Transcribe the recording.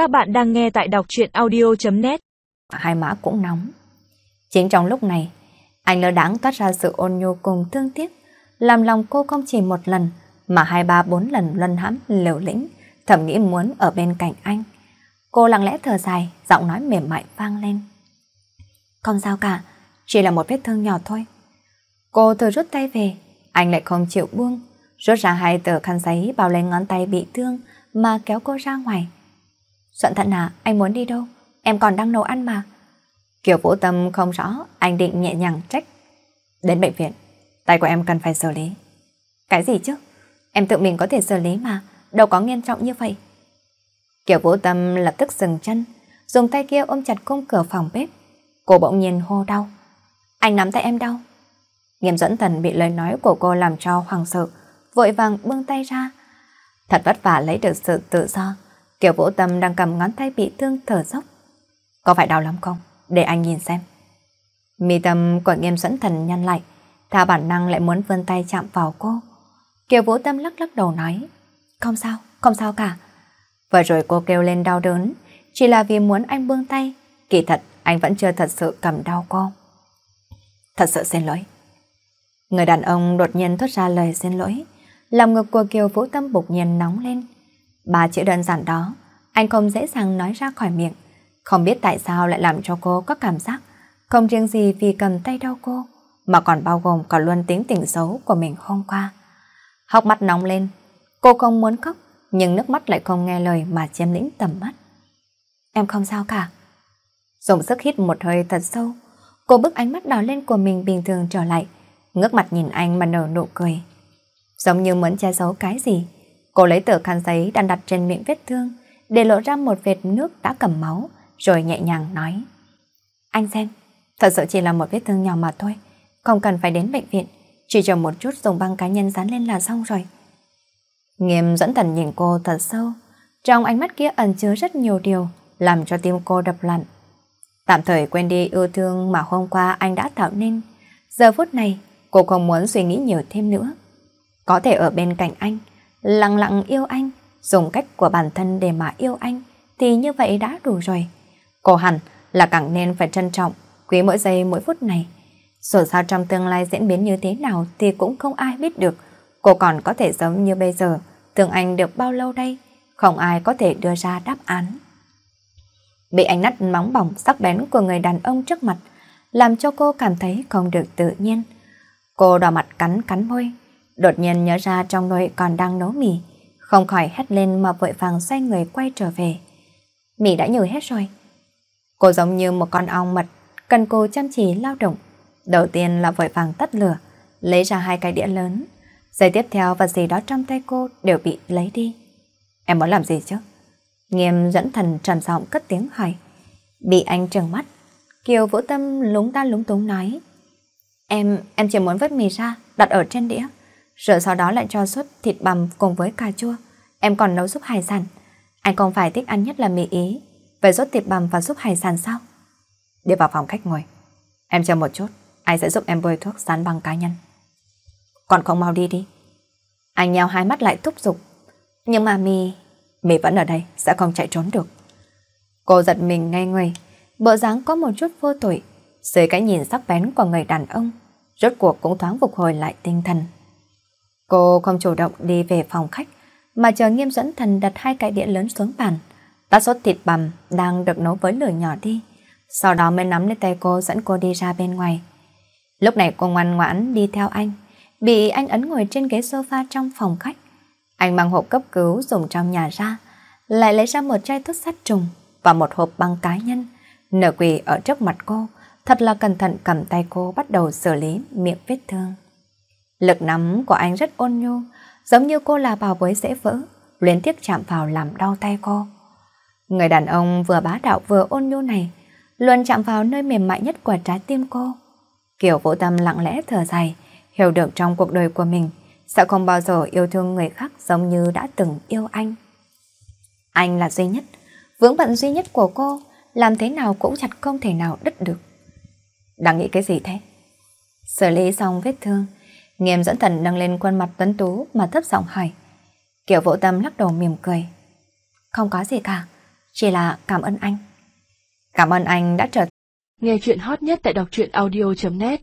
Các bạn đang nghe tại đọc truyện audio.net Hai má cũng nóng. Chính trong lúc này, anh lơ đáng toát ra sự ôn nhu cùng thương tiếc, làm lòng cô không chỉ một lần, mà hai ba bốn lần luân hãm liều lĩnh, thầm nghĩ muốn ở bên cạnh anh. Cô lặng lẽ thở dài, giọng nói mềm mại vang lên. Không sao cả, chỉ là một vết thương nhỏ thôi. Cô thử rút tay về, anh lại không chịu buông, rút ra hai tờ khăn giấy bao lên ngón tay bị thương mà kéo cô ra ngoài. Soạn thận à, anh muốn đi đâu? Em còn đang nấu ăn mà. Kiều Vũ Tâm không rõ, anh định nhẹ nhàng trách. Đến bệnh viện, tay của em cần phải xử lý. Cái gì chứ? Em tự mình có thể xử lý mà, đâu có nghiêm trọng như vậy. Kiều Vũ Tâm lập tức dừng chân, dùng tay kia ôm chặt khung cửa phòng bếp. Cô bỗng nhiên hô đau. Anh nắm tay em đau. Nghiêm dẫn thần bị lời nói của cô làm cho hoàng sợ, vội vàng buông tay ra. Thật vất vả lấy được sự tự do, Kiều Vũ Tâm đang cầm ngón tay bị thương thở dốc. Có phải đau lắm không? Để anh nhìn xem. Mi tâm của nghiêm dẫn thần nhăn lại, thả bản năng lại muốn vươn tay chạm vào cô. Kiều Vũ Tâm lắc lắc đầu nói, không sao, không sao cả. Vừa rồi cô kêu lên đau đớn, chỉ là vì muốn anh buông tay, kỳ thật anh vẫn chưa thật sự cầm đau cô. Thật sự xin lỗi. Người đàn ông đột nhiên thốt ra lời xin lỗi, lòng ngực của Kiều Vũ Tâm bục nhiên nóng lên. Ba chữ đơn giản đó, anh không dễ dàng nói ra khỏi miệng. Không biết tại sao lại làm cho cô có cảm giác không riêng gì vì cầm tay đau cô, mà còn bao gồm cả luôn tính tình xấu của mình hôm qua. Hóc mắt nóng lên, cô không muốn khóc, nhưng nước mắt lại không nghe lời mà chiếm lĩnh tầm mắt. Em không sao cả. Dùng sức hít một hơi thật sâu, cô bức ánh mắt đỏ lên của mình bình thường trở lại, ngước mặt nhìn anh mà nở nụ cười. Giống như muốn che giấu cái gì, cô lấy tờ khăn giấy đang đặt trên miệng vết thương, để lộ ra một vệt nước đã cầm máu, rồi nhẹ nhàng nói. Anh xem, thật sự chỉ là một vết thương nhỏ mà thôi, không cần phải đến bệnh viện, chỉ chờ một chút dùng băng cá nhân dán lên là xong rồi. Nghiêm dẫn thần nhìn cô thật sâu, trong ánh mắt kia ẩn chứa rất nhiều điều, làm cho tim cô đập lặn. Tạm thời quên đi yêu thương mà hôm qua anh đã tạo nên, giờ phút này cô không muốn suy nghĩ nhiều thêm nữa. Có thể ở bên cạnh anh, lặng lặng yêu anh, dùng cách của bản thân để mà yêu anh, thì như vậy đã đủ rồi. Cô hẳn là càng nên phải trân trọng, quý mỗi giây mỗi phút này. Dù sao trong tương lai diễn biến như thế nào thì cũng không ai biết được. Cô còn có thể giống như bây giờ, thương anh được bao lâu đây? Không ai có thể đưa ra đáp án. Bị ánh nắt móng bỏng sắc bén của người đàn ông trước mặt, làm cho cô cảm thấy không được tự nhiên. Cô đỏ mặt cắn cắn môi, đột nhiên nhớ ra trong nồi còn đang nấu mì, không khỏi hét lên mà vội vàng xoay người quay trở về. Mì đã nhồi hết rồi. Cô giống như một con ong mật, cần cô chăm chỉ lao động. Đầu tiên là vội vàng tắt lửa, lấy ra hai cái đĩa lớn. Giây tiếp theo vật gì đó trong tay cô đều bị lấy đi. Em muốn làm gì chứ? Nghiêm dẫn thần trầm giọng cất tiếng hỏi. Bị anh trừng mắt. Kiều Vũ Tâm lúng ta lúng túng nói. Em, em chỉ muốn vớt mì ra, đặt ở trên đĩa. Rồi sau đó lại cho suất thịt bằm cùng với cà chua. Em còn nấu giúp hải sản. Anh không phải thích ăn nhất là mì ý. Vậy rốt thịt bằm và giúp hải sản sao? Đi vào phòng khách ngồi. Em chờ một chút, anh sẽ giúp em bôi thuốc dán băng cá nhân. Còn không mau đi đi. Anh nheo hai mắt lại thúc giục. Nhưng mà mì... Mì vẫn ở đây, sẽ không chạy trốn được. Cô giật mình ngay người, bộ dáng có một chút vô tội. Dưới cái nhìn sắc bén của người đàn ông, rốt cuộc cũng thoáng phục hồi lại tinh thần. Cô không chủ động đi về phòng khách, mà chờ nghiêm dẫn thần đặt hai cái đĩa lớn xuống bàn. Tát sốt thịt bằm đang được nấu với lửa nhỏ đi. Sau đó mới nắm lấy tay cô dẫn cô đi ra bên ngoài. Lúc này cô ngoan ngoãn đi theo anh, bị anh ấn ngồi trên ghế sofa trong phòng khách. Anh mang hộp cấp cứu dùng trong nhà ra, lại lấy ra một chai thuốc sát trùng và một hộp băng cá nhân. Nở quỳ ở trước mặt cô, thật là cẩn thận cầm tay cô bắt đầu xử lý miệng vết thương. Lực nắm của anh rất ôn nhu, giống như cô là bảo bối dễ vỡ, liên tiếp chạm vào làm đau tay cô. Người đàn ông vừa bá đạo vừa ôn nhu này, luôn chạm vào nơi mềm mại nhất của trái tim cô. Kiểu vũ tâm lặng lẽ thở dài, hiểu được trong cuộc đời của mình, sẽ không bao giờ yêu thương người khác giống như đã từng yêu anh. Anh là duy nhất, vướng bận duy nhất của cô, làm thế nào cũng chặt không thể nào đứt được. Đang nghĩ cái gì thế? Xử lý xong vết thương, nghiêm dẫn thần nâng lên khuôn mặt tuấn tú mà thấp giọng hỏi. Kiểu vỗ tâm lắc đầu mỉm cười. Không có gì cả, chỉ là cảm ơn anh. Cảm ơn anh đã trở Nghe chuyện hot nhất tại đọc truyện audio.net